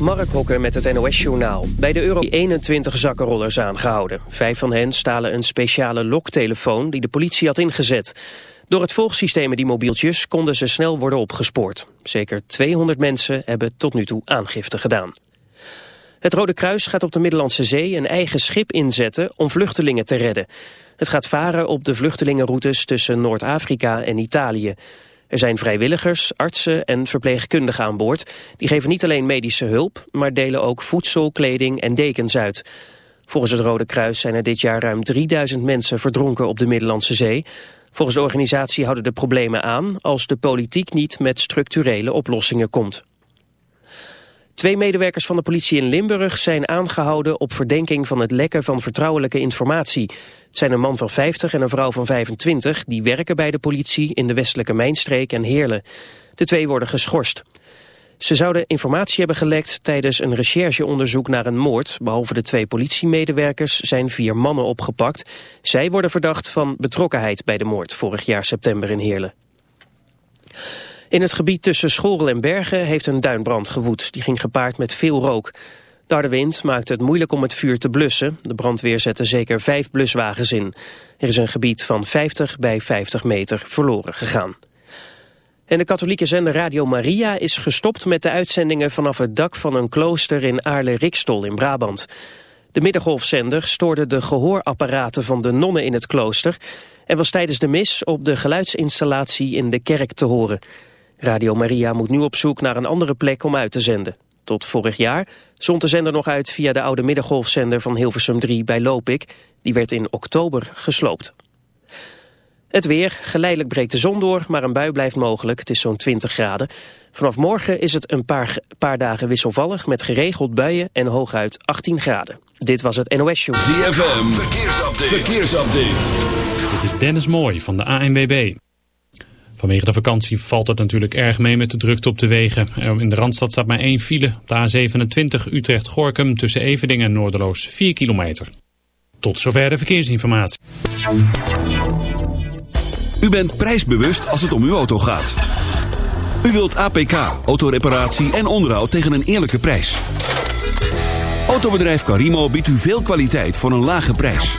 Mark Hokker met het NOS-journaal. Bij de Euro 21 zakkenrollers aangehouden. Vijf van hen stalen een speciale loktelefoon die de politie had ingezet. Door het volgsysteem die mobieltjes konden ze snel worden opgespoord. Zeker 200 mensen hebben tot nu toe aangifte gedaan. Het Rode Kruis gaat op de Middellandse Zee een eigen schip inzetten om vluchtelingen te redden. Het gaat varen op de vluchtelingenroutes tussen Noord-Afrika en Italië. Er zijn vrijwilligers, artsen en verpleegkundigen aan boord. Die geven niet alleen medische hulp, maar delen ook voedsel, kleding en dekens uit. Volgens het Rode Kruis zijn er dit jaar ruim 3000 mensen verdronken op de Middellandse Zee. Volgens de organisatie houden de problemen aan als de politiek niet met structurele oplossingen komt. Twee medewerkers van de politie in Limburg zijn aangehouden op verdenking van het lekken van vertrouwelijke informatie. Het zijn een man van 50 en een vrouw van 25 die werken bij de politie in de westelijke Mijnstreek en Heerlen. De twee worden geschorst. Ze zouden informatie hebben gelekt tijdens een rechercheonderzoek naar een moord. Behalve de twee politiemedewerkers zijn vier mannen opgepakt. Zij worden verdacht van betrokkenheid bij de moord vorig jaar september in Heerlen. In het gebied tussen Schorel en Bergen heeft een duinbrand gewoed. Die ging gepaard met veel rook. De wind maakte het moeilijk om het vuur te blussen. De brandweer zette zeker vijf bluswagens in. Er is een gebied van 50 bij 50 meter verloren gegaan. En de katholieke zender Radio Maria is gestopt met de uitzendingen vanaf het dak van een klooster in Aarle-Rikstol in Brabant. De middengolfzender stoorde de gehoorapparaten van de nonnen in het klooster en was tijdens de mis op de geluidsinstallatie in de kerk te horen. Radio Maria moet nu op zoek naar een andere plek om uit te zenden. Tot vorig jaar zond de zender nog uit via de oude middengolfzender van Hilversum 3 bij Lopik. Die werd in oktober gesloopt. Het weer, geleidelijk breekt de zon door, maar een bui blijft mogelijk. Het is zo'n 20 graden. Vanaf morgen is het een paar, paar dagen wisselvallig met geregeld buien en hooguit 18 graden. Dit was het NOS Show. ZFM, verkeersupdate. verkeersupdate. Dit is Dennis Mooij van de ANWB. Vanwege de vakantie valt het natuurlijk erg mee met de drukte op de wegen. In de Randstad staat maar één file. Op de A27 Utrecht-Gorkum tussen Evedingen en Noorderloos 4 kilometer. Tot zover de verkeersinformatie. U bent prijsbewust als het om uw auto gaat. U wilt APK, autoreparatie en onderhoud tegen een eerlijke prijs. Autobedrijf Carimo biedt u veel kwaliteit voor een lage prijs.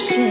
是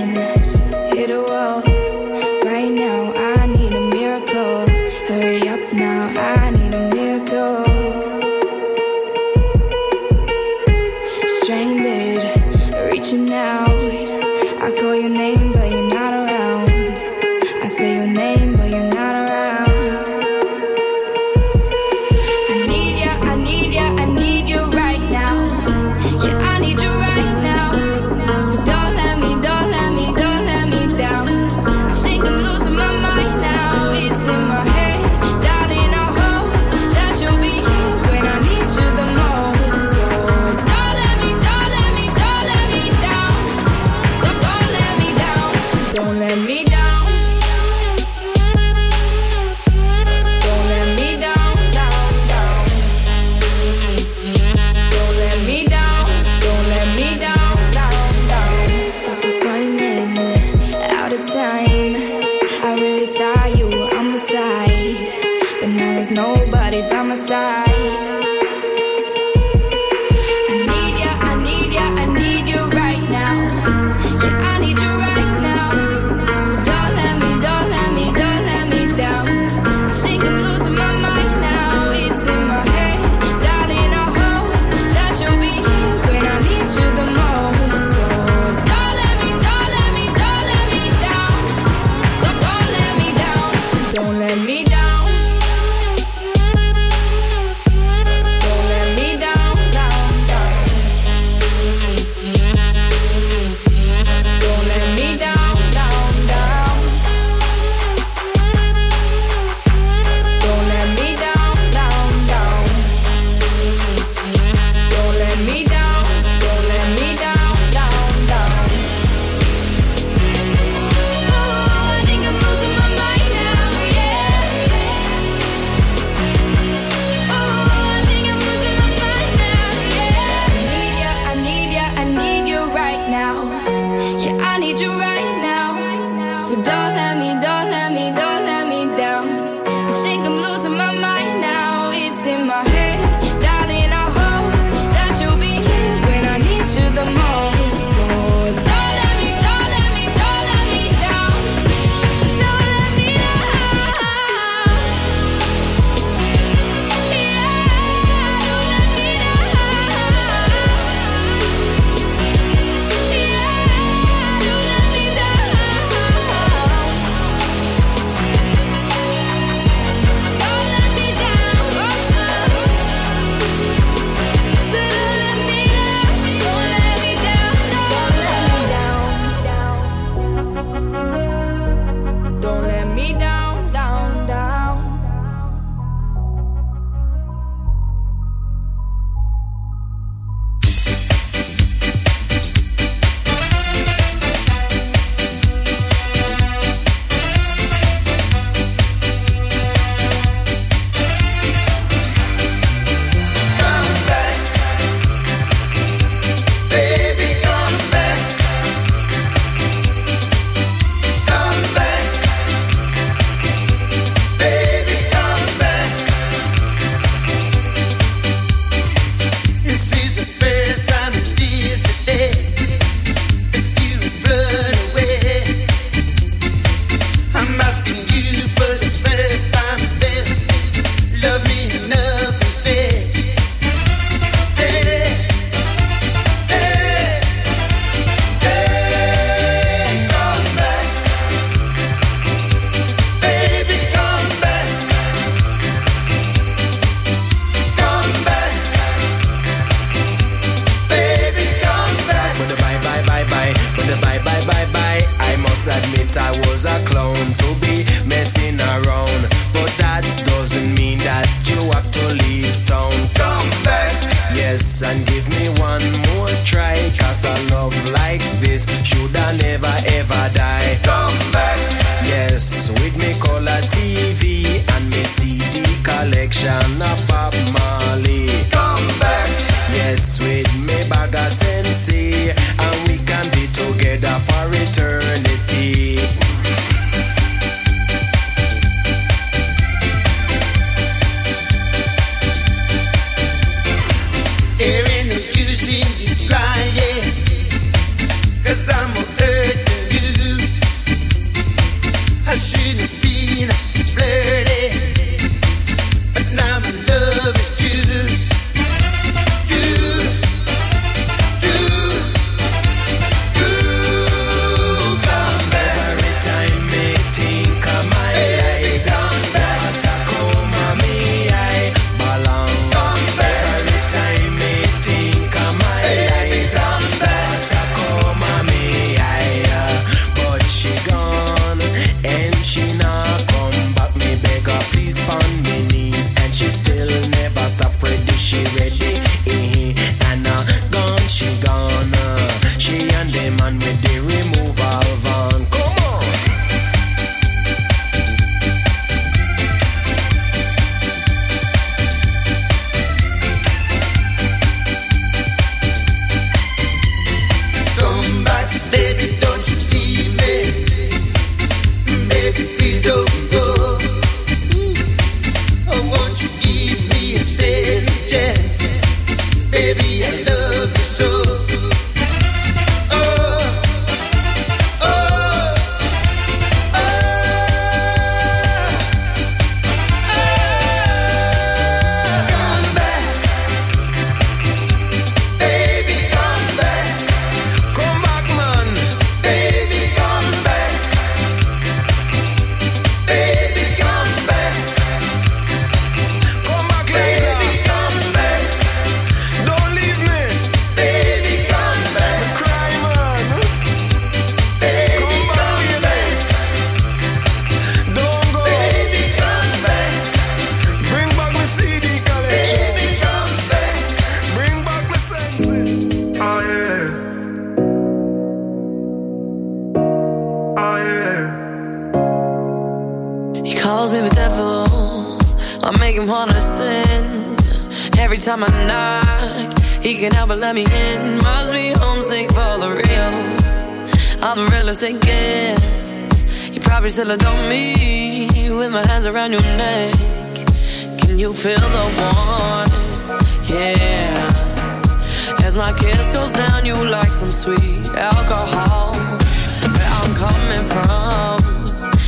alcohol where I'm coming from.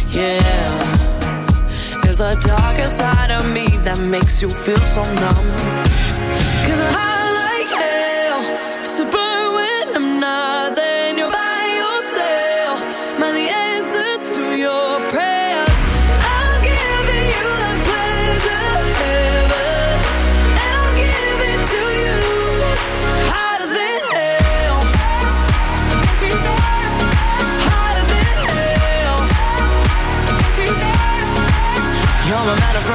Yeah, it's the darkest side of me that makes you feel so numb. Cause I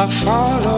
I follow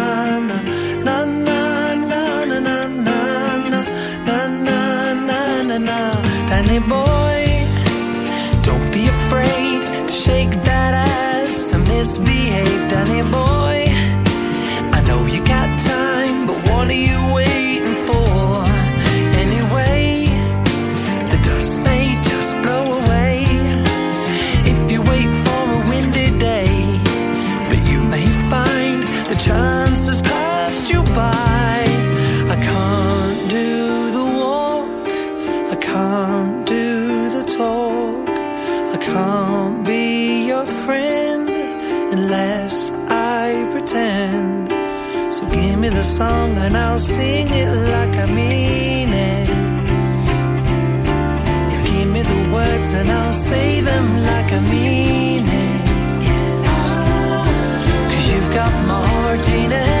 Danny boy, don't be afraid to shake that ass and misbehave, Danny boy. song and I'll sing it like I mean it. You give me the words and I'll say them like I mean it. Cause you've got my heart in.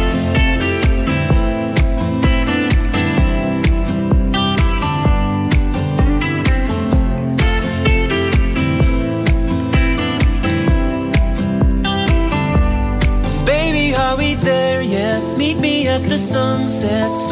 sets